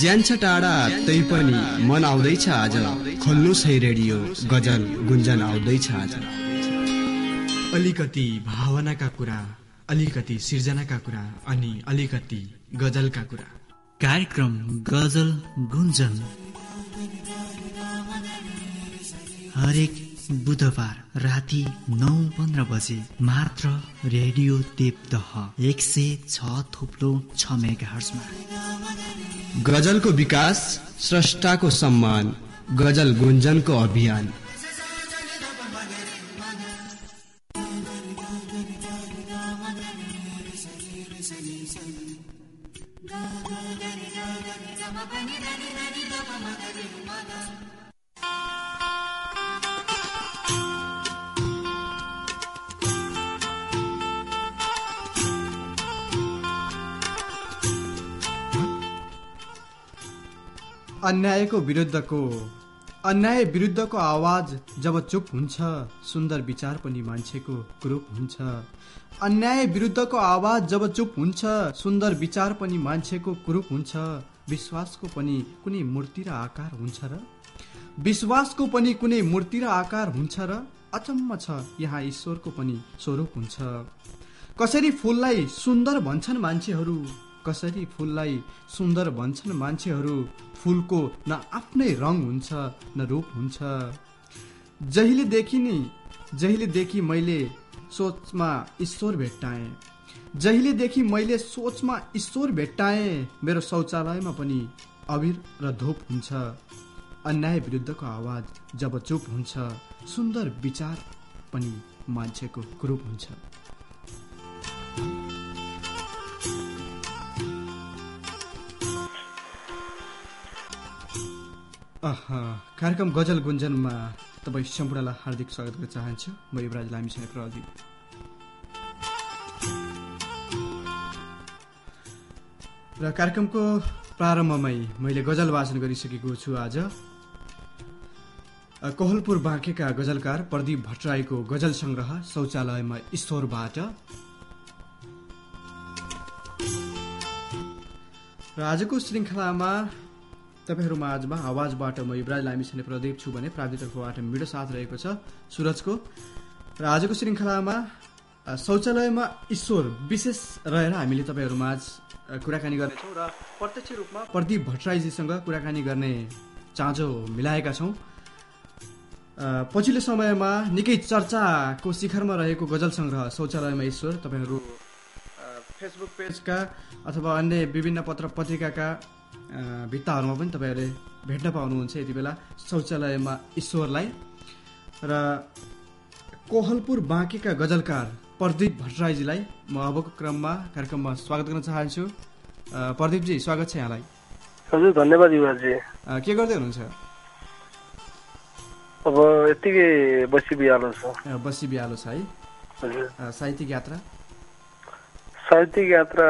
ज्यान्छ टाढा तै पनि मन आउँदैछ आज। खोल्नुहोस् है रेडियो गजल गुन्जन आउँदैछ आज। अलिकति भावनाका कुरा अलिकति सिर्जनाका कुरा अनि अलिकति गजलका कुरा। कार्यक्रम गजल गुन्जन। हरेक बुधबार राति नौ पन्ध्र बजे मात्र रेडियो देवदह एक सय छ थुप्लो छ मेगा हर्समा गजलको विकास स्रष्टाको सम्मान गजल गुन्जनको अभियान। अन्यायको विरुद्धको अन्याय विरुद्धको आवाज जब चुप हुन्छ सुन्दर विचार पनि मान्छेको कुरूप हुन्छ। अन्याय विरुद्धको आवाज जब चुप हुन्छ सुन्दर विचार पनि मान्छेको कुरूप हुन्छ। विश्वासको पनि कुनै मूर्ति र आकार हुन्छ र? विश्वासको पनि कुनै मूर्ति र आकार हुन्छ र? अचम्म छ यहाँ ईश्वरको पनि स्वरूप हुन्छ। कसरी फुललाई सुन्दर भन्छन् मान्छेहरू? कसरी फुललाई सुन्दर भन्छन् मान्छेहरू फुलको न आफ्नै रङ हुन्छ न रूप हुन्छ। जहिले देखि नि जहिले देखि मैले सोचमा ईश्वर भेट्टाएँ जहिलेदेखि मैले सोचमा ईश्वर भेट्टाएँ मेरो शौचालयमा पनि अबिर र धूप हुन्छ। अन्याय विरुद्धको आवाज जब चुप हुन्छ सुन्दर विचार पनि मान्छेको कुरूप हुन्छ। कार्यक्रम गजल गुन्जनमा तपाईँ सम्पूर्णलाई हार्दिक स्वागत गर्न चाहन्छु। म युवराज लामिसँग प्रदीप र कार्यक्रमको प्रारम्भमै मैले गजल वाचन गरिसकेको छु आज। कोहलपुर बाँकेका गजलकार प्रदीप भट्टराईको गजल सङ्ग्रह शौचालयमा ईश्वरबाट र आजको श्रृङ्खलामा तपाईँहरू माझमा आवाजबाट म युवराज लामिछाने प्रदीप छु भने प्रावितर्फबाट मिडो साथ रहेको छ सुरजको। र आजको श्रृङ्खलामा शौचालयमा ईश्वर विशेष रहेर हामीले तपाईँहरू माझ कुराकानी गर्नेछौँ र प्रत्यक्ष रूपमा प्रदीप भट्टराईजीसँग कुराकानी गर्ने चाँजो मिलाएका छौँ। पछिल्लो समयमा निकै चर्चाको शिखरमा रहेको गजल सङ्ग्रह शौचालयमा ईश्वर तपाईँहरू फेसबुक पेजका अथवा अन्य विभिन्न पत्र पत्रिकाका भित्ताहरूमा पनि तपाईँहरूले भेट्न पाउनुहुन्छ यति बेला शौचालयमा ईश्वरलाई। र कोहलपुर बाँकीका गजलकार प्रदीप भट्टराईजीलाई म अबको क्रममा कार्यक्रममा स्वागत गर्न चाहन्छु। प्रदीपजी स्वागत छ यहाँलाई। हजुर धन्यवाद युवराजी के गर्दै हुनुहुन्छ? अब यत्तिकै बसी बिहालो छ। बसी बिहालो छ है। साहित्यिक यात्रा? साहित्यिक यात्रा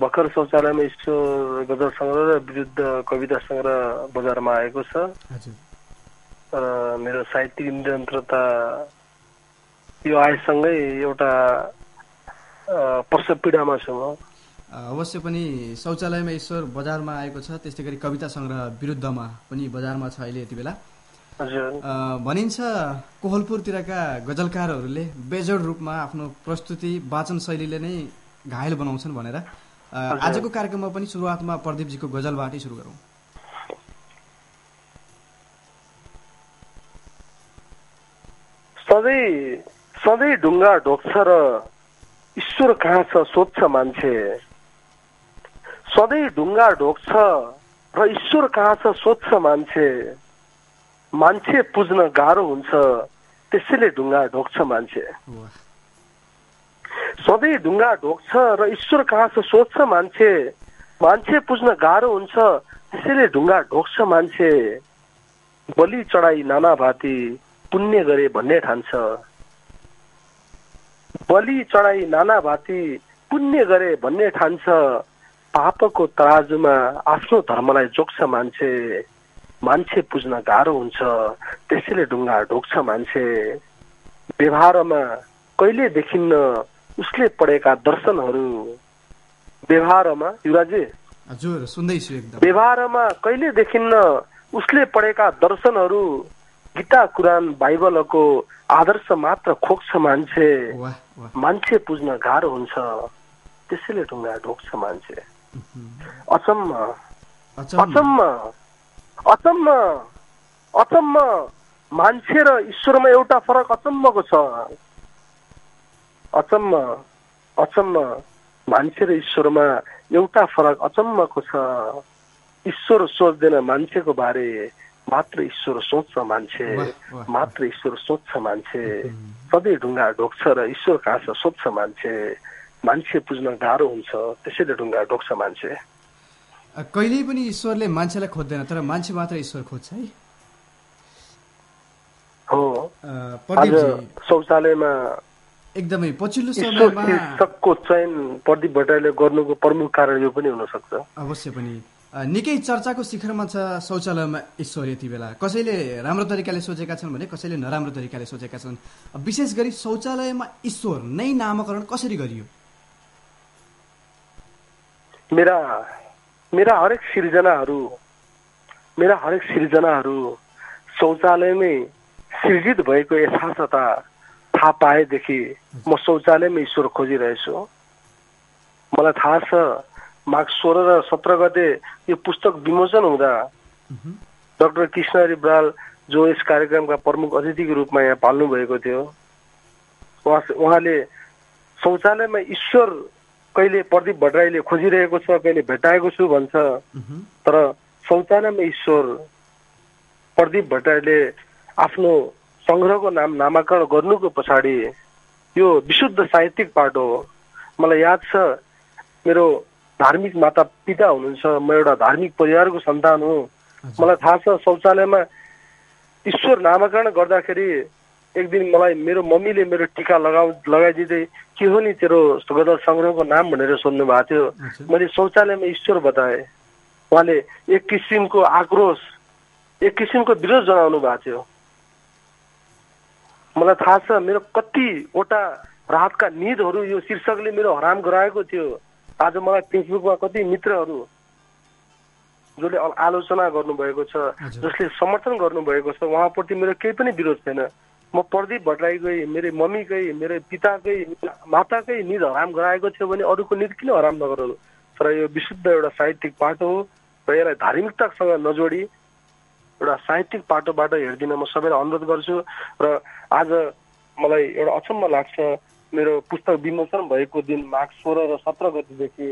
भर्खर शौचालयमा ईश्वर गजल सङ्ग्रह र विरुद्ध कविता सङ्ग्रह बजारमा आएको छ। र मेरो साहित्यिक निरन्तरता यो आएसँगै एउटा पर्सपीडामा छु म। अवश्य पनि शौचालयमा ईश्वर बजारमा आएको छ त्यस्तै गरी कविता सङ्ग्रह विरुद्धमा पनि बजारमा छ अहिले यति बेला। भनिन्छ कोहलपुरतिरका गजलकारहरूले बेजोड रूपमा आफ्नो प्रस्तुति वाचन शैलीले नै घायल बनाउँछन् भनेर। आजको कार्यक्रममा पनि सुरुवातमा प्रदीपजीको गजलबाटै सुरु गरौँ। सधैँ सधैँ ढुङ्गा ढोक्छ र ईश्वर कहाँ छ सोध्छ मान्छे। सधैँ ढुङ्गा ढोक्छ र ईश्वर कहाँ छ सोध्छ मान्छे। मान्छे पुज्न गाह्रो हुन्छ त्यसैले ढुङ्गा ढोक्छ मान्छे। सधैँ ढुङ्गा ढोक्छ र ईश्वर कहाँ छ सोध्छ मान्छे? मान्छे पुज्न गाह्रो हुन्छ त्यसैले ढुङ्गा ढोक्छ मान्छे। बलि चढाई नाना भाती पुण्य गरे भन्ने ठान्छ। बलि चढाई नाना भाती पुण्य गरे भन्ने ठान्छ। पापको तराजुमा आफ्नो धर्मलाई जोग्छ मान्छे। मान्छे पुज्न गाह्रो हुन्छ त्यसैले ढुङ्गा ढोक्छ मान्छे। व्यवहारमा कहिले देखिन्न उसले पढेका दर्शनहरू व्यवहारमा युवराजी। हजुर सुन्दैछु एकदम। व्यवहारमा कहिले देखिन्न उसले पढेका दर्शनहरू गीता कुरान बाइबलको आदर्श मात्र खोक्छ मान्छे। मान्छे पुज्न गाह्रो हुन्छ। त्यसैले ढुङ्गा ढोक्छ मान्छे। अचम्म। अचम्म। अचम्म। अचम्म। मान्छे र ईश्वरमा एउटा फरक अचम्मको छ। अचम्म अचम्म मान्छे र ईश्वरमा एउटा फरक अचम्मको छ। ईश्वर सोच्दैन मान्छेको बारे मात्र ईश्वर सोच्छ मान्छे मात्र ईश्वर सोच्छ मान्छे। सधैँ ढुङ्गा ढोक्छ र ईश्वर कहाँ छ सोध्छ मान्छे। मान्छे बुझ्न गाह्रो हुन्छ त्यसैले ढुङ्गा ढोक्छ मान्छे। कहिल्यै पनि ईश्वरले मान्छेलाई खोज्दैन तर मान्छे मात्र ईश्वर खोज्छ है? हो। शौचालयमा एकदमै पछिल्लो समयमा शीर्षकको चयन प्रदीप भट्टराईले गर्नुको प्रमुख कारण यो पनि हुनसक्छ। अवश्य पनि। निकै चर्चाको शिखरमा छ शौचालयमा ईश्वर यति बेला। कसैले राम्रो तरिकाले सोचेका छन् भने कसैले नराम्रो तरिकाले सोचेका छन्। विशेष गरी शौचालयमा ईश्वर नै नामाकरण कसरी गरियो? मेरा मेरा हरेक सिर्जनाहरू मेरा हरेक सिर्जनाहरू शौचालयमै सृजित भएको यथार्थता थाहा पाएदेखि म शौचालयमै ईश्वर खोजिरहेछु मलाई थाहा छ माघ सोह्र र सत्र गते यो पुस्तक विमोचन हुँदा डाक्टर कृष्णहरि बराल जो यस कार्यक्रमका प्रमुख अतिथिको रूपमा यहाँ पाल्नु भएको थियो उहाँ उहाँले शौचालयमा ईश्वर कहिले प्रदीप भट्टराईले खोजिरहेको छ कहिले भेटाएको छु भन्छ। तर शौचालयमा ईश्वर प्रदीप भट्टराईले आफ्नो सङ्ग्रहको नाम नामाकरण गर्नुको पछाडि यो विशुद्ध साहित्यिक पाटो हो। मलाई याद छ मेरो धार्मिक माता पिता हुनुहुन्छ म एउटा धार्मिक परिवारको सन्तान हुँ। मलाई थाहा छ शौचालयमा ईश्वर नामाकरण गर्दाखेरि एक दिन मलाई मेरो मम्मीले मेरो टिका लगाउ लगाइदिँदै के हो नि तेरो गजल सङ्ग्रहको नाम? भनेर सोध्नु भएको थियो। मैले शौचालयमा ईश्वर बताएँ। उहाँले एक किसिमको आक्रोश एक किसिमको विरोध जनाउनु भएको थियो। मलाई थाहा छ मेरो कतिवटा राहतका निदहरू यो शीर्षकले मेरो हराम गराएको थियो। आज मलाई फेसबुकमा कति मित्रहरू जसले आलोचना गर्नुभएको छ। जसले समर्थन गर्नुभएको छ उहाँप्रति मेरो केही पनि विरोध छैन। म प्रदीप भट्टराईकै मेरो मम्मीकै मेरो पिताकै माताकै निद हराम गराएको थियो भने अरूको निद किन हराम नगरौँ तर यो विशुद्ध एउटा साहित्यिक पाटो हो र यसलाई धार्मिकतासँग नजोडी एउटा साहित्यिक पाटोबाट हेरिदिन म सबैलाई अनुरोध गर्छु र आज मलाई एउटा अचम्म लाग्छ। मेरो पुस्तक विमोचन भएको दिन माघ सोह्र र सत्र गतिदेखि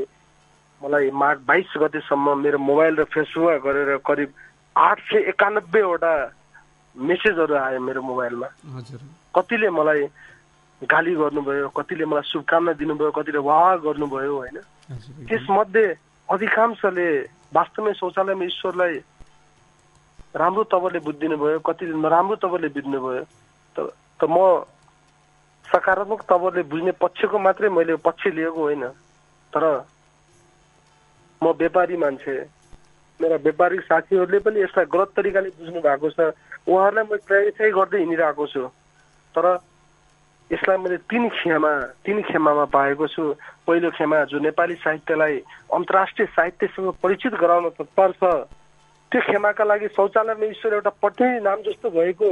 मलाई माघ बाइस गतेसम्म मेरो मोबाइल र फेसबुकमा गरेर करिब आठ सय एकानब्बेवटा मेसेजहरू आयो मेरो मोबाइलमा। कतिले मलाई गाली गर्नुभयो कतिले मलाई शुभकामना दिनुभयो कतिले वाह गर्नुभयो होइन। त्यसमध्ये अधिकांशले वास्तवमै शौचालयमा ईश्वरलाई राम्रो तवरले बुझिदिनु भयो कतिले नराम्रो तवरले बुझ्नुभयो त म सकारात्मक तवरले बुझ्ने पक्षको मात्रै मैले पक्ष लिएको होइन। तर म व्यापारी मान्छे मेरा व्यापारिक साथीहरूले पनि यसलाई गलत तरिकाले बुझ्नु भएको छ। उहाँहरूलाई म प्रायः गर्दै हिँडिरहेको छु। तर यसलाई मैले तिन खेमा तिन खेमामा पाएको छु। पहिलो खेमा जो नेपाली साहित्यलाई अन्तर्राष्ट्रिय साहित्यसँग परिचित गराउन तत्पर छ त्यो खेमाका लागि शौचालयमा ईश्वर एउटा पठ्ने नाम जस्तो भएको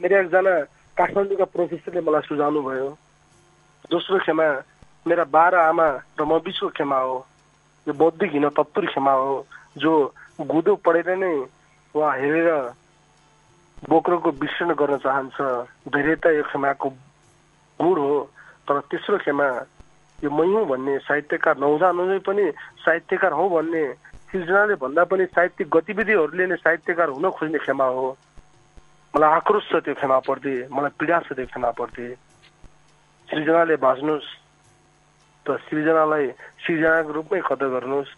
मेरो एकजना काठमाडौँका प्रोफेसरले मलाई सुझाउनु भयो दोस्रो खेमा मेरा बाह्र आमा र म बिचको खेमा हो। यो बौद्धिक हिन तत्पुर खेमा हो जो गुदो पढेर नै उहाँ हेरेर बोक्रोको विश्लेषण गर्न चाहन्छ। धैर्यता यो खेमाको गुण हो तर तेस्रो खेमा यो मै हुँ भन्ने साहित्यकार नहुँदा नहुँदै पनि साहित्यकार हौ भन्ने सृजनाले भन्दा पनि साहित्यिक गतिविधिहरूले नै साहित्यकार हुन खोज्ने खेमा हो। मलाई आक्रोश छ त्यो खेमाप्रति मलाई पीडा छ त्यो खेमाप्रति सृजनाले बाँच्नुहोस् त सृजनालाई सृजनाको रूपमै कदर गर्नुहोस्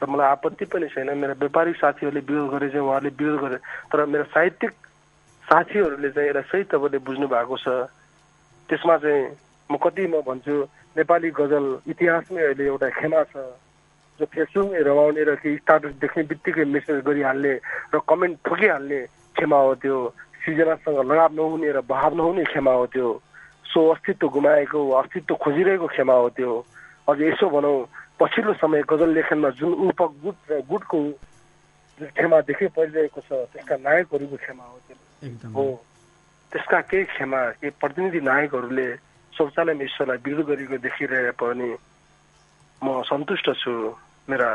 र मलाई आपत्ति पनि छैन। मेरो व्यापारिक साथीहरूले विरोध गरे चाहिँ उहाँहरूले विरोध गरे तर मेरो साहित्यिक साथीहरूले चाहिँ यसलाई सही तपाईँले बुझ्नु भएको छ। त्यसमा चाहिँ म कति म भन्छु नेपाली गजल इतिहासमै अहिले एउटा खेमा छ। जो फेसबुकमै रमाउने र कि स्टाटस देख्ने बित्तिकै मेसेज गरिहाल्ने र कमेन्ट ठोकिहाल्ने खेमा हो त्यो। सृजनासँग लगाव नहुने र भाव नहुने खेमा हो त्यो। सो अस्तित्व गुमाएको अस्तित्व खोजिरहेको खेमा हो त्यो। अझ यसो भनौँ पछिल्लो समय गजल लेखनमा जुन उपगुट र गुटको जुन क्षमा देखि परिरहेको छ त्यसका नायकहरूको क्षमा हो त्यो। हो। त्यसका केही क्षमा केही प्रतिनिधि नायकहरूले शौचालयमा ईश्वरलाई विरोध गरेको देखिरहे पनि म सन्तुष्ट छु। मेरा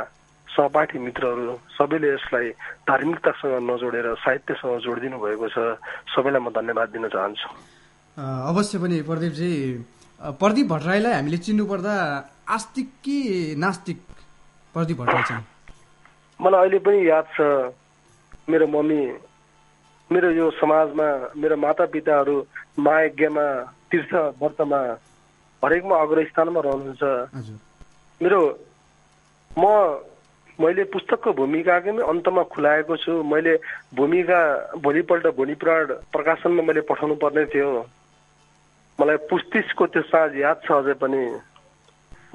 सहपाठी मित्रहरू सबैले यसलाई धार्मिकतासँग नजोडेर साहित्यसँग जोडिदिनु भएको छ। सबैलाई म धन्यवाद दिन चाहन्छु। अवश्य पनि प्रदीपजी प्रदीप भट्टराईलाई हामीले चिन्नु पर्दा आस्तिक कि नास्तिक प्रदीप भट्टराई चाहिँ मलाई अहिले पनि याद छ मेरो मम्मी मेरो यो समाजमा मेरो मातापिताहरू महायज्ञमा तीर्थ व्रतमा हरेकमा अग्रस्थानमा रहनुहुन्छ। हजुर। मेरो म मैले पुस्तकको भूमिकाकै अन्तमा खुलाएको छु। मैले भूमिका भोलिपल्ट भोलिपुराण प्रकाशनमा मैले पठाउनु पर्ने थियो। मलाई पुस्तिसको त्यो साँझ याद छ अझै पनि।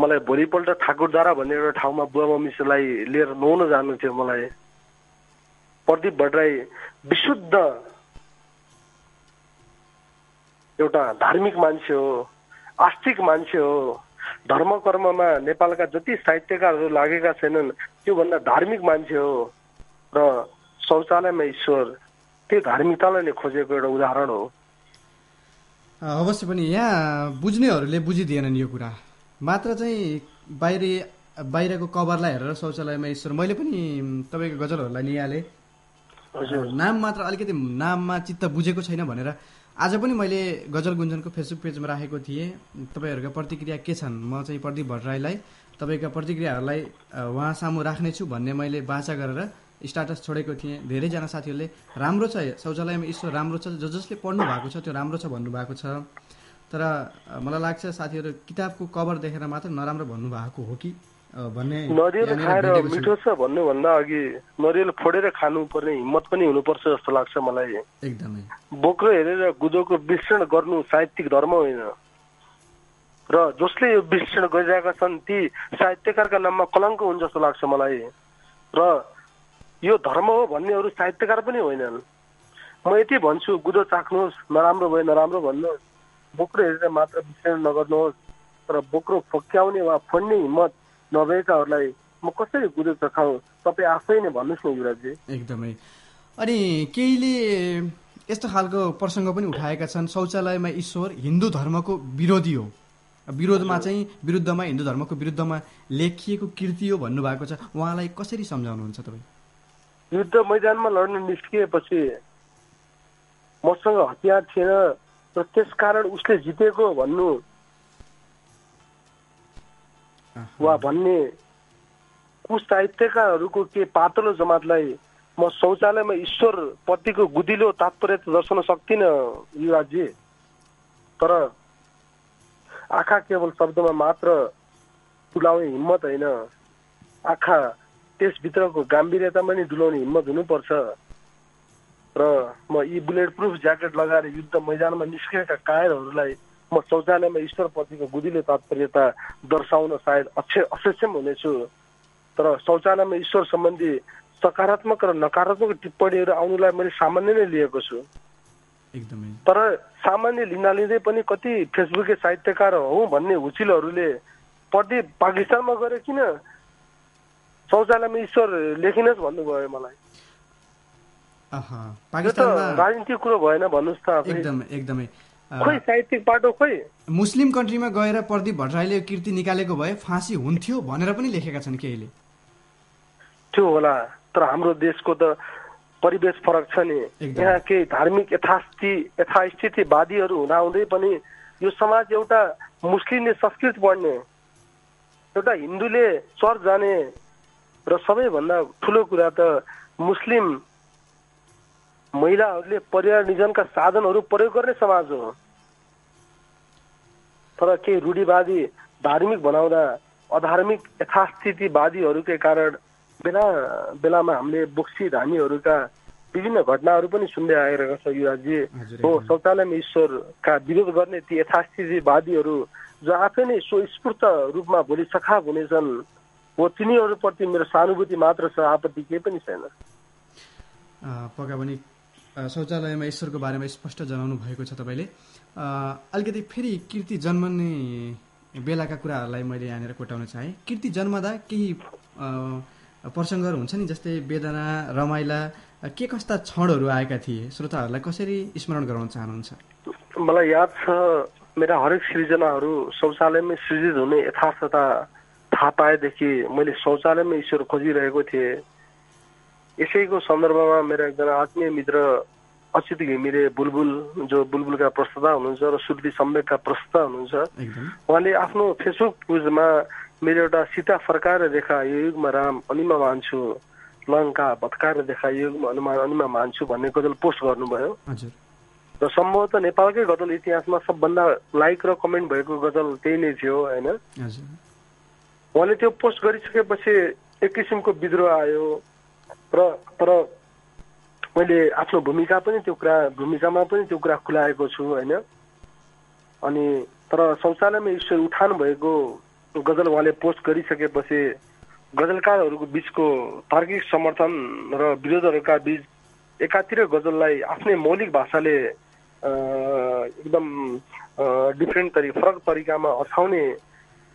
मलाई भोलिपल्ट ठाकुरधारा भन्ने एउटा ठाउँमा बुवा मम्मीलाई लिएर नुहाउन जानु थियो मलाई। प्रदीप भट्टराई विशुद्ध एउटा धार्मिक मान्छे हो आस्तिक मान्छे हो। धर्म कर्ममा नेपालका जति साहित्यकारहरू लागेका छैनन् त्योभन्दा धार्मिक मान्छे हो र शौचालयमा ईश्वर त्यो धार्मिकतालाई नै खोजेको एउटा उदाहरण हो। अवश्य पनि यहाँ बुझ्नेहरूले बुझिदिएनन् यो कुरा। मात्र चाहिँ बाहिर बाहिरको कभरलाई हेरेर शौचालयमा ईश्वर। मैले पनि तपाईँको गजलहरूलाई निहालेँ। नाम मात्र अलिकति नाममा चित्त बुझेको छैन भनेर आज पनि मैले गजल गुन्जनको फेसबुक पेजमा राखेको थिएँ। तपाईँहरूका प्रतिक्रिया के छन्? म चाहिँ प्रदीप भट्टराईलाई तपाईँका प्रतिक्रियाहरूलाई उहाँ सामु राख्नेछु भन्ने मैले बाचा गरेर स्टाटस छोडेको थिएँ। धेरैजना साथीहरूले राम्रो छ शौचालयमा ईश्वर राम्रो छ। जो जसले पढ्नु भएको छ त्यो राम्रो छ भन्नुभएको छ। तर मलाई लाग्छ साथीहरू किताबको कभर देखेर मात्र नराम्रो भन्नुभएको हो कि? भन्ने नरिवल खाएर। मिठो छ भन्नुभन्दा अघि नरिवल फोडेर खानुपर्ने हिम्मत पनि हुनुपर्छ जस्तो लाग्छ मलाई। एकदमै। बोक्रो हेरेर गुदोको विश्लेषण गर्नु साहित्यिक धर्म होइन। र जसले यो विश्लेषण गरिरहेका छन् ती साहित्यकारका नाममा कलङ्क हुन्छ जस्तो लाग्छ मलाई। र यो धर्म हो भन्नेहरू साहित्यकार पनि होइनन्। म यति भन्छु गुदो चाख्नुहोस् नराम्रो भयो नराम्रो भन्नुहोस्। बोक्रो हेरेर मात्र विश्लेषण नगर्नुहोस्। तर बोक्रो फोक्याउने वा फोड्ने हिम्मत नभएकाहरूलाई म कसरी गुदो चखाउँ तपाईँ आफै नै भन्नुहोस् न युवराजी एकदमै। अनि केहीले यस्तो खालको प्रसङ्ग पनि उठाएका छन् शौचालयमा ईश्वर हिन्दू धर्मको विरोधी हो। विरोधमा चाहिँ विरुद्धमा हिन्दू धर्मको विरुद्धमा लेखिएको कृति हो भन्नुभएको छ। उहाँलाई कसरी सम्झाउनुहुन्छ तपाईँ? युद्ध मैदानमा लड्न निस्किएपछि मसँग हतियार थिएन र त्यसकारण उसले जितेको भन्नु वा भन्ने कुसाहित्यकारहरूको के पातलो जमातलाई म शौचालयमा ईश्वर पतिको गुदिलो तात्पर्य दर्शाउन सक्दिनँ युवराजी तर आँखा केवल शब्दमा मात्र तुलाउने हिम्मत होइन। आँखा त्यसभित्रको गाम्भीर्यता पनि डुलाउने हिम्मत हुनुपर्छ। र म यी बुलेट प्रुफ ज्याकेट लगाएर युद्ध मैदानमा निस्केका कायरहरूलाई म शौचालयमा ईश्वरपतिको गुदिलो तात्पर्यता दर्शाउन सायद अक्षय असक्षम हुनेछु। तर शौचालयमा ईश्वर सम्बन्धी सकारात्मक र नकारात्मक टिप्पणीहरू आउनुलाई मैले सामान्य नै लिएको छु। तर सामान्य लिँदा लिँदै पनि कति फेसबुके साहित्यकार हौ भन्ने हुचिलहरूले प्रति पाकिस्तानमा गएर किन? शौचालयमा ईश्वर लेखिनुहोस् भन्नुभयो मलाई। राजनीतिक कुरो भएन भन्नुहोस् त। एकदमै एकदमै। खोइ साहित्यिक बाटो खोइ। मुस्लिम कन्ट्रीमा गएर प्रदीप भट्टराईले कृति निकालेको भए फाँसी हुन्थ्यो भनेर पनि लेखेका छन् केहीले। त्यो होला तर हाम्रो देशको त परिवेश फरक छ नि। यहाँ केही धार्मिक यथास्थि यथास्थितिवादीहरू हुँदाहुँदै पनि यो समाज एउटा मुस्लिमले संस्कृत पढ्ने एउटा हिन्दूले चर्च जाने र सबैभन्दा ठुलो कुरा त मुस्लिम महिलाहरूले परिवार निजनका साधनहरू प्रयोग गर्ने समाज हो। तर केही रूढिवादी धार्मिक बनाउँदा अधार्मिक यथास्थितिवादीहरूकै कारण बेला बेलामा हामीले बोक्सी धामीहरूका विभिन्न घटनाहरू पनि सुन्दै आइरहेको छ। युवराजी हजुर, हो। शौचालयमा ईश्वरका विरोध गर्ने ती यथास्थितिवादीहरू जो आफै नै स्वस्फूर्त रूपमा भोलि सखाप हुनेछन् हो तिनीहरूप्रति मेरो सहानुभूति मात्र छ आपत्ति केही पनि छैन। पक्का पनि शौचालयमा ईश्वरको बारेमा स्पष्ट जनाउनु भएको छ तपाईँले। अलिकति फेरि कृति जन्मने बेलाका कुराहरूलाई मैले यहाँनिर कोटाउन चाहेँ। कृति जन्मदा केही प्रसङ्गहरू हुन्छ नि जस्तै वेदना रमाइला के कस्ता क्षणहरू आएका थिए? श्रोताहरूलाई कसरी स्मरण गराउन चाहनुहुन्छ? मलाई याद छ मेरा हरेक सृजनाहरू शौचालयमै सृजित हुने यथार्थता थाहा पाएदेखि मैले शौचालयमै ईश्वर खोजिरहेको थिएँ। यसैको सन्दर्भमा मेरा एकजना आत्मीय मित्र अच्युत घिमिरे बुलबुल जो बुलबुलका प्रस्तुता हुनुहुन्छ र श्रुति सम्वेकका प्रस्तुता हुनुहुन्छ उहाँले आफ्नो फेसबुक पेजमा मेरो एउटा सीता फर्काएर देखा यो युगमा राम अनिमा मान्छु लङ्का भत्काएर देखा यो युगमा अनुमान अनिमा मान्छु भन्ने गजल पोस्ट गर्नुभयो। र सम्भवतः नेपालकै गजल इतिहासमा सबभन्दा लाइक र कमेन्ट भएको गजल त्यही नै थियो होइन? उहाँले त्यो पोस्ट गरिसकेपछि एक किसिमको विद्रोह आयो र तर मैले आफ्नो भूमिका पनि त्यो कुरा भूमिकामा पनि त्यो कुरा खुलाएको छु होइन? अनि तर शौचालयमा ईश्वर उठान भएको गजल उहाँले पोस्ट गरिसकेपछि गजलकारहरूको बिचको तार्किक समर्थन र विरोधहरूका बिच एकातिर गजललाई आफ्नै मौलिक भाषाले एकदम डिफ्रेन्ट तरि फरक तरिकामा अछाउने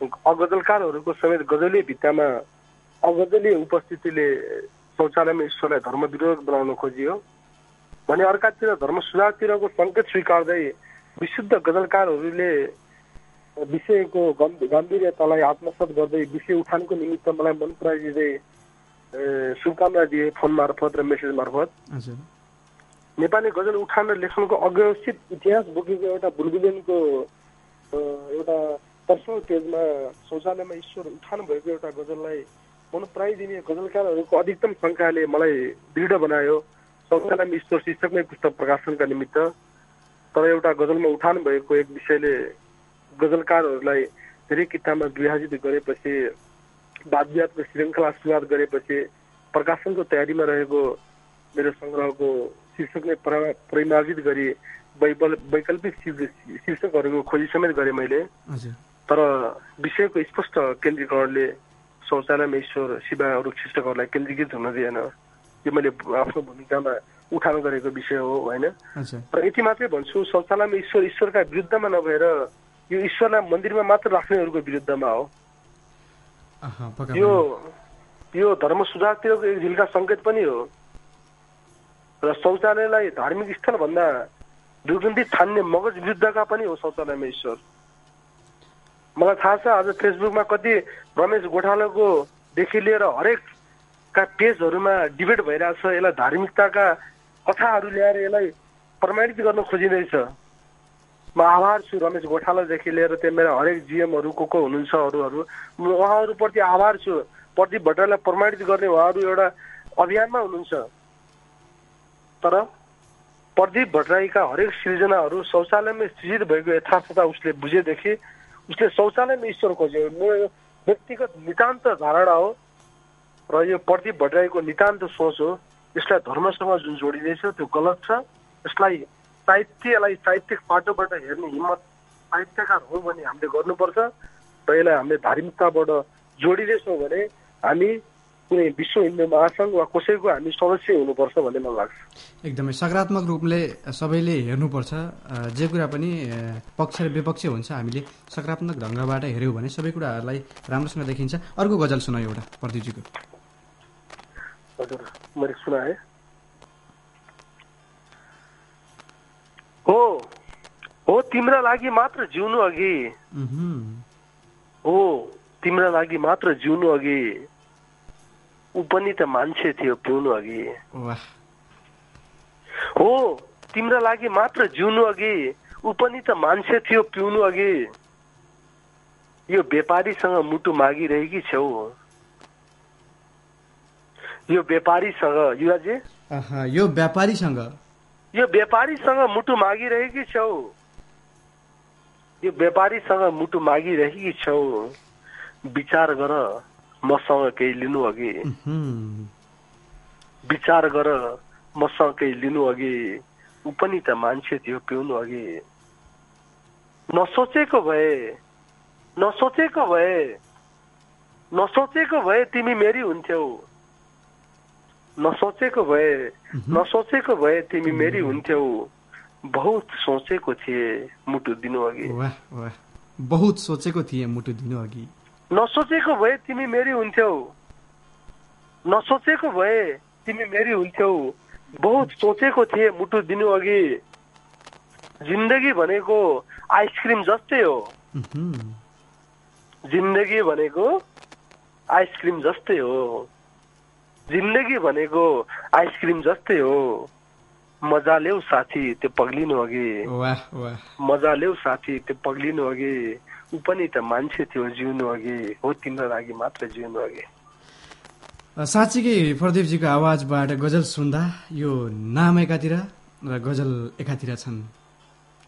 अगजलकारहरूको समेत गजलीय भित्तामा अगजलीय उपस्थितिले शौचालयमा ईश्वरलाई धर्म विरोध बनाउन खोजियो भने अर्कातिर धर्म सुधारतिरको सङ्केत स्वीकार्दै विशुद्ध गजलकारहरूले विषयको गम्भ- गम्भीर्यतालाई आत्मसात गर्दै विषय उठानको निमित्त मलाई मन पराइदिँदै शुभकामना दिए फोन मार्फत र मेसेज मार्फत नेपाली गजल उठान र लेखनको अव्यवस्थित इतिहास बोकेको एउटा बुलबुलेनको एउटा पर्सनल पेजमा शौचालयमा ईश्वर उठान भएको एउटा गजललाई मन पराइदिने गजलकारहरूको अधिकतम सङ्ख्याले मलाई दृढ बनायो। शौचालयमा ईश्वर शीर्षकमै पुस्तक प्रकाशनका निमित्त तर एउटा गजलमा उठान भएको एक विषयले गजलकारहरूलाई धेरै किताबमा विभाजित गरेपछि वाद विवादको श्रृङ्खला सुरुवात गरेपछि प्रकाशनको तयारीमा रहेको मेरो सङ्ग्रहको शीर्षकले परा- परिमार्जित गरी वैकल वैकल्पिक शीर्ष- शीर्षकहरूको खोजी समेत गरेँ मैले। तर विषयको स्पष्ट केन्द्रीकरणले शौचालयमा ईश्वर शिवा अरू केन्द्रीकृत हुन दिएन यो मैले आफ्नो भूमिकामा उठान गरेको विषय हो होइन तर यति मात्रै भन्छु शौचालयमा ईश्वर ईश्वरका विरुद्धमा नभएर यो ईश्वरलाई मन्दिरमा मात्र राख्नेहरूको विरुद्धमा हो यो। यो धर्म सुधारतिरको एक झिल्का सङ्केत पनि हो र शौचालयलाई धार्मिक स्थल भन्दा दुर्गन्धित ठान्ने मगज विरुद्धका पनि हो शौचालयमा ईश्वर मलाई थाहा छ आज फेसबुकमा कति रमेश गोठालोको देखि लिएर हरेकका पेजहरूमा डिबेट भइरहेछ यसलाई धार्मिकताका कथाहरू ल्याएर यसलाई प्रमाणित गर्न खोजिँदैछ। म आभार छु रमेश गोठालादेखि लिएर त्यहाँ मेरा हरेक जिएमहरू को को हुनुहुन्छ अरूहरू। म उहाँहरूप्रति आभार छु। प्रदीप भट्टराईलाई प्रमाणित गर्ने उहाँहरू एउटा अभियानमा हुनुहुन्छ। तर प्रदीप भट्टराईका हरेक सृजनाहरू शौचालयमै सृजित भएको यथार्थता उसले बुझेदेखि उसले शौचालयमा ईश्वर खोज्यो। मेरो यो व्यक्तिगत नितान्त धारणा हो र यो प्रदीप भट्टराईको नितान्त सोच हो। यसलाई धर्मसँग जुन जोडिँदैछ त्यो गलत छ। यसलाई साहित्यलाई साहित्यिक पाटोबाट हेर्ने हिम्मत साहित्यकार हो भने हामीले गर्नुपर्छ र यसलाई हामीले धार्मिकताबाट जोडिँदैछौँ भने हामी कुनै विश्व हिन्दू महासङ्घ वा कसैको हामी सदस्य हुनुपर्छ भन्ने मलाई लाग्छ। एकदमै सकारात्मक रूपले सबैले हेर्नुपर्छ। जे कुरा पनि पक्ष र विपक्ष हुन्छ हामीले सकारात्मक ढङ्गबाट हेऱ्यौँ भने सबै कुराहरूलाई राम्रोसँग देखिन्छ। अर्को गजल सुनायो एउटा प्रदीपजीको। हजुर मैले सुनाएँ। हो हो तिम्रा लागि मात्र जिउनु अघि। हो तिम्रा लागि मात्र जिउनु अघि। ऊ पनि त मान्छे थियो पिउनु अघि। हो तिम्रा लागि मात्र जिउनु अघि ऊ पनि त मान्छे थियो पिउनु अघि। यो व्यापारीसँग मुटु मागिरहेकी छेउ। यो व्यापारीसँग युवाजी यो व्यापारीसँग? यो व्यापारीसँग मुटु मागिरहेकी छौ यो व्यापारीसँग मुटु मागिरहेकी छौ विचार गर। मसँग केही लिनु अघि। विचार गर मसँग केही लिनु अघि। ऊ पनि त मान्छे थियो पिउनु अघि। नसोचेको भए नसोचेको भए नसोचेको भए तिमी मेरी हुन्थ्यौ। नसोचेको भए नसोचेको भए तिमी मेरी हुन्थ्यौ। बहुत सोचेको थिए मुटु दिनु अघि। बहुत सोचेको थिएँ मुटु दिनु अघि। नसोचेको भए तिमी मेरी हुन्थ्यौ। नसोचेको भए तिमी मेरी हुन्थ्यौ। बहुत सोचेको थिएँ मुटु दिनु अघि। जिन्दगी भनेको आइसक्रिम जस्तै हो। जिन्दगी भनेको आइसक्रिम जस्तै हो। जिन्दगी भनेको आइसक्रिम जस्तै हो। मजा लेऊ साथी त्यो पग्लिनु अघि। मजा लेऊ साथी त्यो पग्लिनु अघि। ऊ पनि त मान्छे थियो जिउनु अघि हो तिम्रो लागि मात्र जिउनु अघि साँच्चीकै प्रदीपजीको आवाजबाट गजल सुन्दा यो नाम एकातिर र गजल एकातिर छन्।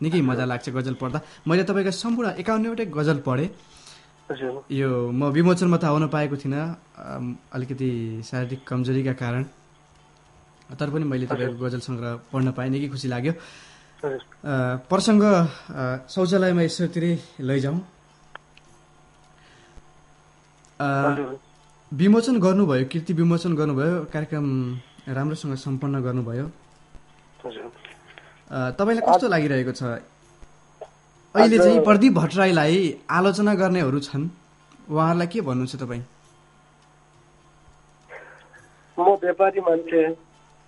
निकै मजा लाग्छ गजल पढ्दा। मैले तपाईँको सम्पूर्ण एकाउन्नवटै गजल पढेँ। यो म विमोचनमा त आउन पाएको थिइनँ अलिकति शारीरिक कमजोरीका कारण। तर पनि मैले तपाईँको गजल सङ्ग्रह पढ्न पाएँ। निकै खुसी लाग्यो। प्रसङ्ग शौचालयमा ईश्वरतिरै लैजाउँ। विमोचन गर्नुभयो कृति विमोचन गर्नुभयो कार्यक्रम राम्रोसँग सम्पन्न गर्नुभयो। तपाईँलाई कस्तो लागिरहेको छ? अहिले चाहिँ प्रदीप भट्टराईलाई आलोचना गर्नेहरू छन्। उहाँहरूलाई के भन्नुहुन्छ तपाईँ? म व्यापारी मान्छे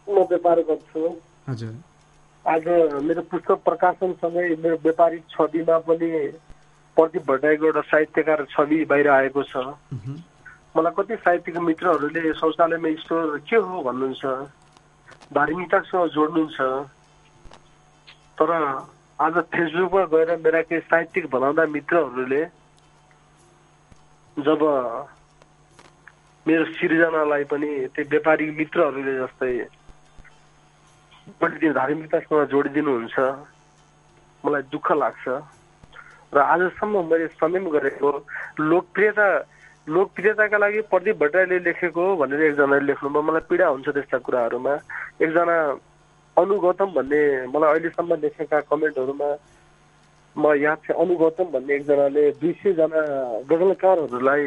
म व्यापार गर्छु। हजुर। आज मेरो पुस्तक प्रकाशनसँगै मेरो व्यापारिक छविमा पनि प्रदीप भट्टराईको एउटा साहित्यकार छवि बाहिर आएको छ मलाई कति साहित्यिक मित्रहरूले शौचालयमा ईश्वर के हो भन्नुहुन्छ धार्मिकतासँग जोड्नुहुन्छ तर आज फेसबुकमा गएर मेरा केही साहित्यिक बनाउँदा मित्रहरूले जब मेरो सिर्जनालाई पनि त्यो व्यापारिक मित्रहरूले जस्तै जोडिदिनु धार्मिकतासँग जोडिदिनुहुन्छ। मलाई दुःख लाग्छ। र आजसम्म मैले संयम गरेको लोकप्रियता लोकप्रियताका लागि प्रदीप भट्टराईले लेखेको भनेर एकजनाले लेख्नुभयो। मलाई पीडा हुन्छ त्यस्ता कुराहरूमा। एकजना अनुगौतम भन्ने मलाई अहिलेसम्म लेखेका कमेन्टहरूमा म याद छ अनुगौतम भन्ने एकजनाले दुई सयजना गजलकारहरूलाई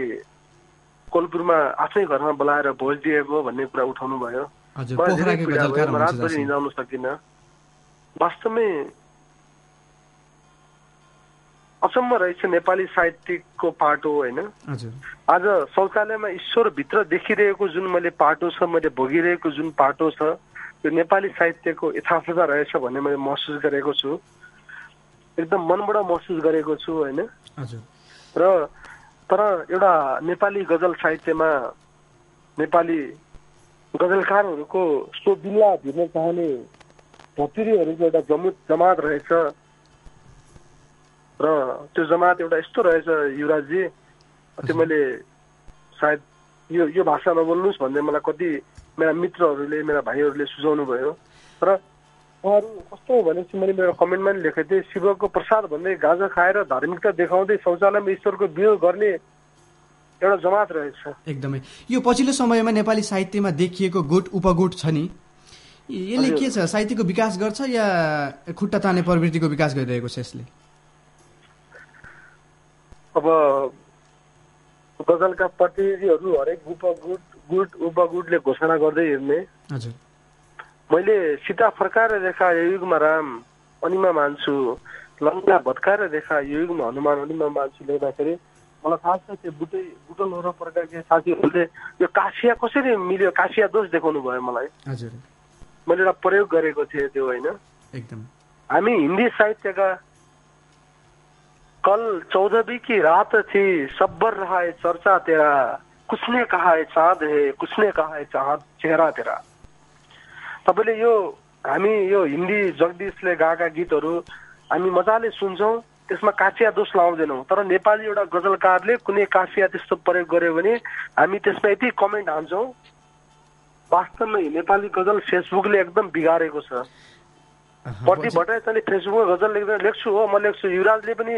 कोलपुरमा आफ्नै घरमा बोलाएर भोज दिएको भन्ने कुरा उठाउनु भयो रातभरि। निदाउन सकिनँ। वास्तवमै अचम्म रहेछ नेपाली साहित्यिकको पाटो होइन? आज शौचालयमा ईश्वरभित्र देखिरहेको जुन मैले पाटो छ मैले भोगिरहेको जुन पाटो छ त्यो नेपाली साहित्यको यथार्थता रहेछ भन्ने मैले महसुस गरेको छु। एकदम मनबाट महसुस गरेको छु होइन? र तर एउटा नेपाली गजल साहित्यमा नेपाली गजलकारहरूको सो बिल्ला भिर्न चाहने भतिरीहरूको एउटा जमुत जमात रहेछ। र त्यो जमात एउटा यस्तो रहेछ युवराजजी त्यो मैले सायद यो यो भाषा नबोल्नुहोस् भन्दै मलाई कति मेरा मित्रहरूले मेरा भाइहरूले सुझाउनु भयो तर उहाँहरू कस्तो हो भनेपछि मैले मेरो कमेन्टमा पनि लेखेको थिएँ शिवको प्रसाद भन्दै गाजा खाएर धार्मिकता देखाउँदै शौचालयमा ईश्वरको वियोग गर्ने एउटा जमात रहेछ। एकदमै। यो पछिल्लो समयमा नेपाली साहित्यमा देखिएको गुट उपगुट छ नि। यसले के छ साहित्यको विकास गर्छ या खुट्टा ताने प्रवृत्तिको विकास गरिरहेको छ यसले? अब गजलका प्रतिनिधिहरू हरेक उपगुट गुट उपगुटले घोषणा गर्दै हिँड्ने हजुर। मैले सीता फर्काएर देखा यो युगमा राम अनिमा मान्छु। लङ्का भत्काएर देखा यो युगमा हनुमान अनिमा मान्छु। लेख्दाखेरि मलाई थाहा छ त्यो बुटै बुटल वरपरका के साथीहरूले यो कासिया कसरी मिल्यो? कासिया दोष देखाउनु भयो मलाई। हजुर। मैले एउटा प्रयोग गरेको थिएँ त्यो होइन? एकदम। हामी हिंदी साहित्य का कल चौदहवीं की रात थी सब्बर रहा है चर्चा तेरा कुछ ने कहा है चाँद है कुछ ने कहा है चाँद चेहरा तेरा। तपाईँले यो हामी यो हिन्दी जगदीशले गाएका गीतहरू हामी मजाले सुन्छौँ। त्यसमा कासिया दोष लाउँदैनौँ। तर नेपाली एउटा गजलकारले कुनै कासिया त्यस्तो प्रयोग गर्यो भने हामी त्यसमा यति कमेन्ट हान्छौँ वास्तवमै नेपाली गजल फेसबुकले एकदम बिगारेको छ। भट्टराई तैँले फेसबुकमा गजल लेख्दा लेख्छु हो म लेख्छु। युवराजले पनि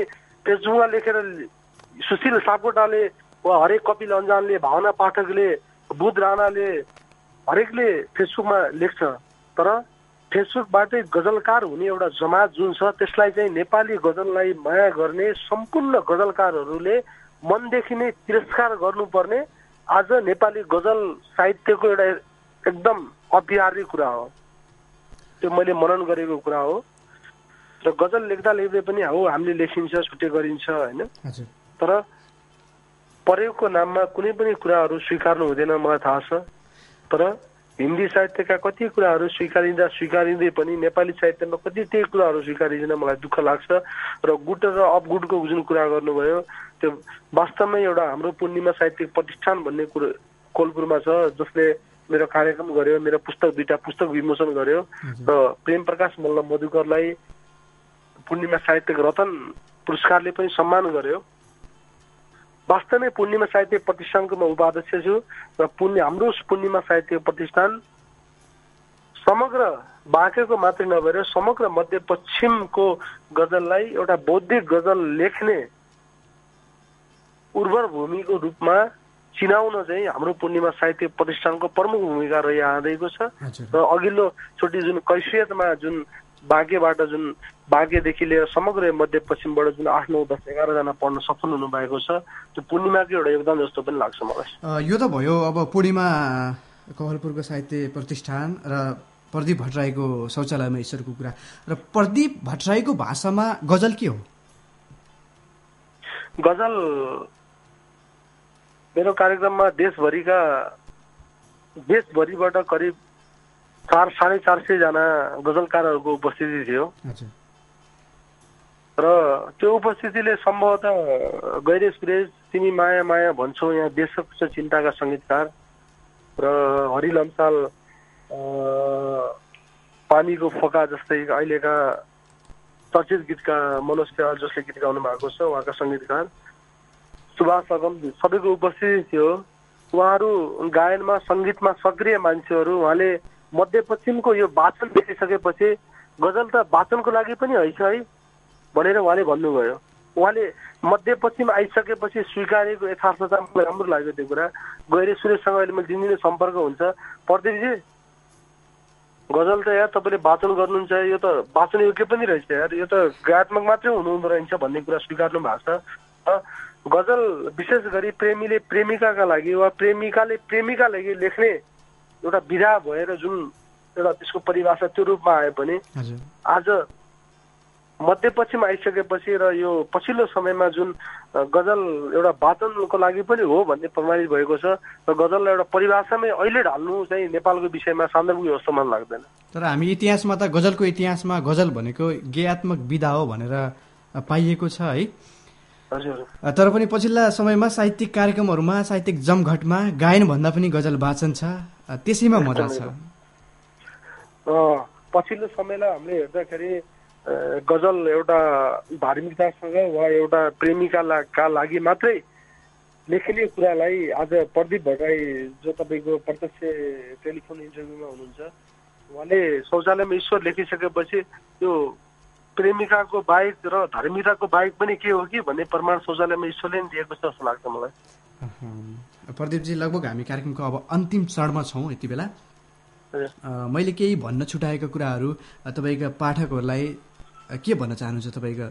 फेसबुकमा लेखेर सुशील सापकोटाले वा हरेक कपिल अन्जानले भावना पाठकले बुध राणाले हरेकले फेसबुकमा लेख्छ। तर फेसबुकबाटै गजलकार हुने एउटा जमात जुन छ त्यसलाई चाहिँ नेपाली गजललाई माया गर्ने सम्पूर्ण गजलकारहरूले मनदेखि नै तिरस्कार गर्नुपर्ने आज नेपाली गजल साहित्यको एउटा एकदम अपरिहार्य कुरा हो। त्यो मैले मनन गरेको कुरा हो। र गजल लेख्दा लेख्दै पनि हो हामीले लेखिन्छ छुट्टै गरिन्छ होइन? तर प्रयोगको नाममा कुनै पनि कुराहरू स्वीकार्नु हुँदैन मलाई थाहा छ। तर हिन्दी साहित्यका कति कुराहरू स्वीकारिँदा स्वीकारिँदै पनि नेपाली साहित्यमा कति त्यही कुराहरू स्वीकारिँदैन मलाई दुःख लाग्छ। र गुट र अपगुटको जुन कुरा गर्नुभयो त्यो वास्तवमै एउटा हाम्रो पूर्णिमा साहित्यिक प्रतिष्ठान भन्ने कुरो कोलपुरमा छ जसले मेरो कार्यक्रम गर्यो मेरो पुस्तक दुईटा पुस्तक विमोचन गर्यो। र प्रेम प्रकाश मल्ल मधुकरलाई पूर्णिमा साहित्यिक रतन पुरस्कारले पनि सम्मान गर्यो। वास्तवमै पूर्णिमा साहित्य प्रतिष्ठानको म उपाध्यक्ष छु र पुण्य हाम्रो पूर्णिमा साहित्य प्रतिष्ठान समग्र बाँकेको मात्रै नभएर समग्र मध्यपश्चिमको गजललाई एउटा बौद्धिक गजल लेख्ने उर्वर भूमिको रूपमा चिनाउन चाहिँ हाम्रो पूर्णिमा साहित्य प्रतिष्ठानको प्रमुख भूमिका रहि आँदैको छ र अघिल्लो चोटि जुन कैफियतमा जुन बाँकेबाट जुन बाँकेदेखि लिएर समग्र मध्यपश्चिमबाट जुन आठ नौ दस एघारजना पढ्न सफल हुनुभएको छ त्यो पूर्णिमाको एउटा योगदान जस्तो पनि लाग्छ मलाई। यो त भयो अब पूर्णिमा कवलपुरको साहित्य प्रतिष्ठान र प्रदीप भट्टराईको शौचालयमा ईश्वरको कुरा। र प्रदीप भट्टराईको भाषामा गजल के हो? गजल मेरो कार्यक्रममा देशभरिका देशभरिबाट करिब चार साढे चार सयजना गजलकारहरूको उपस्थिति थियो। र त्यो उपस्थितिले सम्भवतः गैरेश प्रेस तिमी माया माया भन्छौ यहाँ देशक छ चिन्ताका सङ्गीतकार र हरि लम्साल पानीको फोका जस्तै अहिलेका चर्चित गीतका मनोज प्याल जसले गीत गाउनु भएको छ उहाँका सङ्गीतकार सुभाष अगम सबैको उपस्थिति थियो। उहाँहरू गायनमा सङ्गीतमा सक्रिय मान्छेहरू उहाँले मध्यपश्चिमको यो वाचन देखिसकेपछि गजल त वाचनको लागि पनि हैछ है भनेर उहाँले भन्नुभयो। उहाँले मध्यपश्चिम आइसकेपछि स्वीकारेको यथार्थता मलाई राम्रो लाग्यो त्यो कुरा। गएर सुरेशसँग अहिले मैले दिनदिनै सम्पर्क हुन्छ। प्रदीपजी गजल त यार तपाईँले वाचन गर्नुहुन्छ यो त वाचन योग्य पनि रहेछ यार। यो त गात्मक मात्रै हुनुहुँदो रहेछ भन्ने कुरा स्वीकार्नु भएको छ। गजल विशेष गरी प्रेमीले प्रेमिकाका लागि वा प्रेमिकाले प्रेमिका लागि लेख्ने एउटा विधा भएर जुन एउटा त्यसको परिभाषा त्यो रूपमा आयो भने आज मध्यपश्चिम आइसकेपछि र यो पछिल्लो समयमा जुन गजल एउटा वाचनको लागि पनि हो भन्ने प्रमाणित भएको छ र गजललाई एउटा परिभाषामै अहिले ढाल्नु चाहिँ नेपालको विषयमा सान्दर्भिक जस्तो मन लाग्दैन। तर हामी इतिहासमा त गजलको इतिहासमा गजल भनेको गेयात्मक विधा हो भनेर पाइएको छ है। तर पनि पछिल्ला समयमा साहित्यिक कार्यक्रमहरूमा साहित्यिक जमघटमा गायन भन्दा पनि गजल वाचन छ। त्यसैमा मजा छ पछिल्लो समयलाई हामीले हेर्दाखेरि गजल एउटा धार्मिकतासँग वा एउटा प्रेमिकाला का लागि मात्रै लेखिने कुरालाई आज प्रदीप भट्टराई जो तपाईँको प्रत्यक्ष टेलिफोन इन्टरभ्यूमा हुनुहुन्छ उहाँले शौचालयमा ईश्वर लेखिसकेपछि त्यो प्रेमिकाको बाहेक र धार्मिकताको बाहेक पनि के हो कि भन्ने प्रमाण शौचालयमा ईश्वरले नि दिएको छ जस्तो लाग्छ मलाई। प्रदीपजी लगभग हामी कार्यक्रमको अब अन्तिम चरणमा छौँ यति बेला। मैले केही भन्न छुटाएका कुराहरू तपाईँका पाठकहरूलाई के भन्न चाहनुहुन्छ तपाईँका?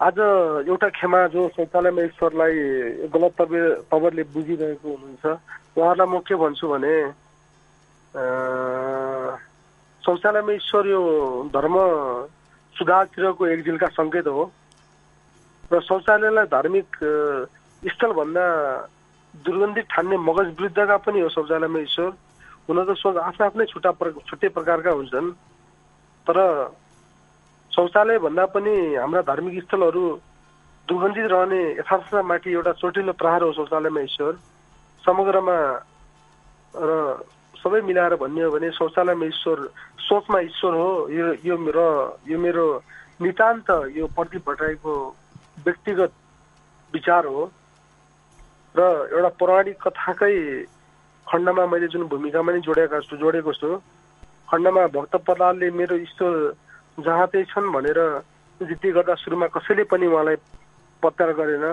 आज एउटा क्षमा जो शौचालयमा ईश्वरलाई गलत तबे तवरले बुझिरहेको हुनुहुन्छ उहाँहरूलाई म के भन्छु भने शौचालयमा ईश्वर यो धर्म सुधारतिरको एक दिलका सङ्केत हो। र शौचालयलाई धार्मिक स्थलभन्दा दुर्गन्धित ठान्ने मगज विरुद्धका पनि हो शौचालयमा ईश्वर हुन त सोच आफ्ना आफ्नै छुट्टा प्र छुट्टै प्रकारका हुन्छन्। तर शौचालय भन्दा पनि हाम्रा धार्मिक स्थलहरू दुर्गन्धित रहने यथार्थतामाथि एउटा चोटिलो प्रहार हो शौचालयमा ईश्वर समग्रमा र सबै मिलाएर भन्ने हो भने शौचालयमा ईश्वर सोचमा ईश्वर हो। यो यो र यो मेरो नितान्त यो प्रदीप भट्टराईको व्यक्तिगत विचार हो। र एउटा पौराणिक कथाकै खण्डमा मैले जुन भूमिकामा नि जोडेका छु जोडेको छु खण्डमा भक्त प्रहलादले मेरो ईश्वर जहाँ चाहिँ छन् भनेर जिद्दी गर्दा सुरुमा कसैले पनि उहाँलाई पत्यार गरेन।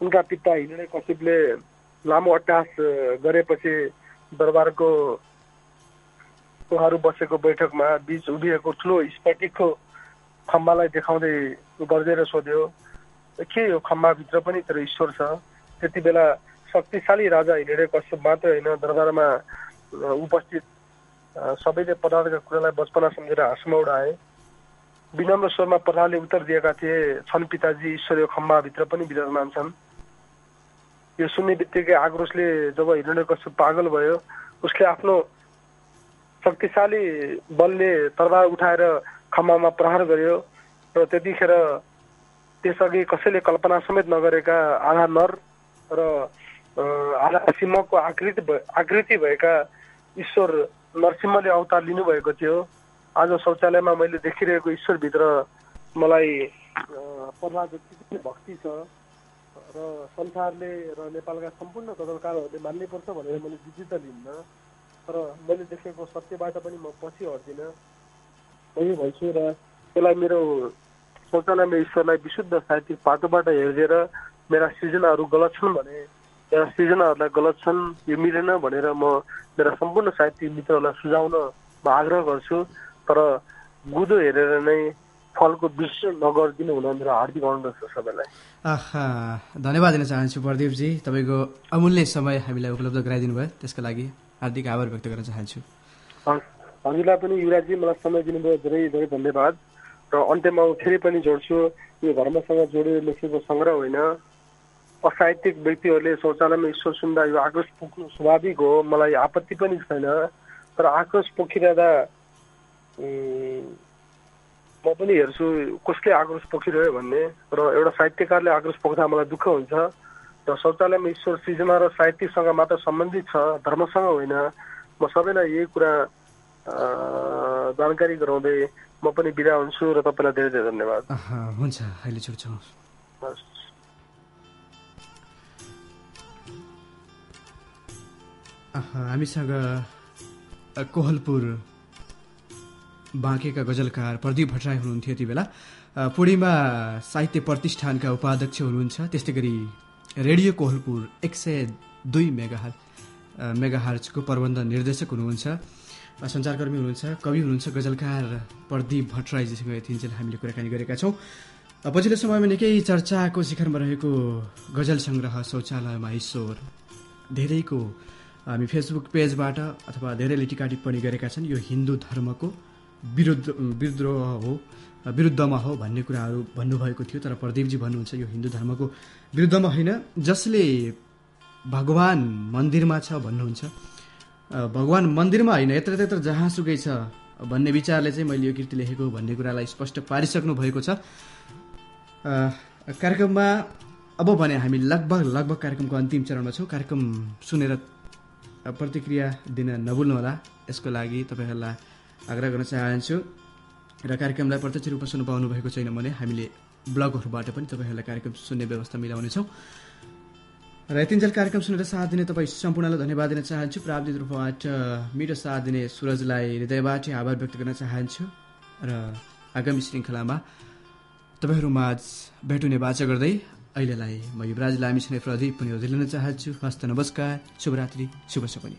उनका पिता हिँड्ने कसिपले लामो अट्टास गरेपछि दरबारको उहाँहरू बसेको बैठकमा बिच उभिएको ठुलो स्फटिकको खम्बालाई देखाउँदै गर्जेर सोध्यो के यो खम्बाभित्र पनि तेरो ईश्वर छ? त्यति बेला शक्तिशाली राजा हिँडेर कश्यप मात्रै होइन दरबारमा उपस्थित सबैले प्रहलादका कुरालाई बचपना सम्झेर हाँसमा उडाए। विनम्र स्वरमा प्रहलादले उत्तर दिएका थिए छन् पिताजी ईश्वर यो खम्बाभित्र पनि विराजमान छन्। यो सुन्ने बित्तिकै आक्रोशले जब हिरण्यकश्यप पागल भयो उसले आफ्नो शक्तिशाली बलले तरबार उठाएर खम्बामा प्रहार गर्यो र त्यतिखेर त्यसअघि कसैले कल्पना समेत नगरेका आधा नर र अ, आधा सिंहको आकृति आकृति भएका ईश्वर नरसिंहले अवतार लिनुभएको थियो। आज शौचालयमा मैले देखिरहेको ईश्वरभित्र मलाई प्रहलाद जति भक्ति छ र संसारले र नेपालका सम्पूर्ण गजलकारहरूले मान्नुपर्छ भनेर मैले जिद्दी त लिन्न तर मैले देखेको सत्यबाट पनि म पछि हट्दिनँ। यही भन्छु र त्यसलाई मेरो शौचालयमा ईश्वरलाई विशुद्ध साहित्यिक पाटोबाट हेरेर मेरा सृजनाहरू गलत छन् भने मेरा सृजनाहरूलाई गलत छन् यो मिलेन भनेर म मेरा सम्पूर्ण साहित्यिक मित्रहरूलाई सुझाउन म आग्रह गर्छु। तर गुदो हेरेर नै फलको विश्लेषण नगरिदिनु हुन मेरो हार्दिक अनुरोध छ सबैलाई। धन्यवाद दिन चाहन्छु प्रदीपजी। तपाईँको अमूल्य समय हामीलाई उपलब्ध गराइदिनु भयो। त्यसको लागि हार्दिक आभार व्यक्त गर्न चाहन्छु। हजुरलाई पनि युवराजी मलाई समय दिनुभयो। धेरै धेरै धन्यवाद। र अन्त्यमा म फेरि पनि जोड्छु। यो धर्मसँग जोडेर लेखेको सङ्ग्रह होइन। असाहित्यिक व्यक्तिहरूले शौचालयमा ईश्वर सुन्दा यो आक्रोश पोख्नु स्वाभाविक हो मलाई आपत्ति पनि छैन। तर आक्रोश पोखिरहँदा म पनि हेर्छु कसले आक्रोश पोखिरह्यो भन्ने। र एउटा साहित्यकारले आक्रोश पोख्दा मलाई दुःख हुन्छ। र शौचालयमा ईश्वर सृजना र साहित्यसँग मात्र सम्बन्धित छ धर्मसँग होइन। म सबैलाई यही कुरा जानकारी गराउँदै म पनि बिदा हुन्छु र तपाईँलाई धेरै धेरै धन्यवाद। हुन्छ। अहिले छुट्छौँ हस्। हामीसँग कोहलपुर बाँकेका गजलकार प्रदीप भट्टराई हुनुहुन्थ्यो यति बेला। अ, पूर्णिमा साहित्य प्रतिष्ठानका उपाध्यक्ष हुनुहुन्छ। त्यस्तै गरी रेडियो कोहलपुर एक सय दुई मेगाहर प्रबन्ध निर्देशक हुनुहुन्छ। सञ्चारकर्मी हुनुहुन्छ कवि हुनुहुन्छ गजलकार प्रदीप भट्टराईजीसँग यतिन्जेल हामीले कुराकानी गरेका छौँ। पछिल्लो समयमा निकै चर्चाको शिखरमा रहेको गजल सङ्ग्रह शौचालयमा ईश्वर धेरैको हामी फेसबुक पेजबाट अथवा धेरैले टिका टिप्पणी गरेका छन् यो हिन्दू धर्मको विरुद्ध विद्रोह हो विरुद्धमा हो भन्ने कुराहरू भन्नुभएको थियो। तर प्रदीपजी भन्नुहुन्छ यो हिन्दू धर्मको विरुद्धमा होइन। जसले भगवान मन्दिरमा छ भन्नुहुन्छ भगवान मन्दिरमा होइन यत्र त्यत्र जहाँसुकै छ भन्ने विचारले चाहिँ मैले यो कृति लेखेको भन्ने कुरालाई स्पष्ट पारिसक्नु भएको छ। कार्यक्रममा अब भने हामी लगभग लगभग कार्यक्रमको अन्तिम चरणमा छौँ। कार्यक्रम सुनेर प्रतिक्रिया दिन नभुल्नुहोला यसको लागि तपाईँहरूलाई आग्रह गर्न चाहन्छु र कार्यक्रमलाई प्रत्यक्ष रूपमा सुन्नु पाउनु भएको छैन भने हामीले ब्लगहरूबाट पनि तपाईँहरूलाई कार्यक्रम सुन्ने व्यवस्था मिलाउनेछौँ र यतिन्जेल कार्यक्रम सुनेर साथ दिने तपाईँ सम्पूर्णलाई धन्यवाद दिन चाहन्छु प्राविधिक रूपबाट मेरो साथ दिने सुरजलाई हृदयबाटै आभार व्यक्त गर्न चाहन्छु र आगामी श्रृङ्खलामा तपाईँहरू माझ भेट हुने बाचा गर्दै अहिलेलाई म युवराज लामिछाने प्रदीप पनि लिन चाहन्छु। हस्त नमस्कार शुभरात्रि शुभ सपनी।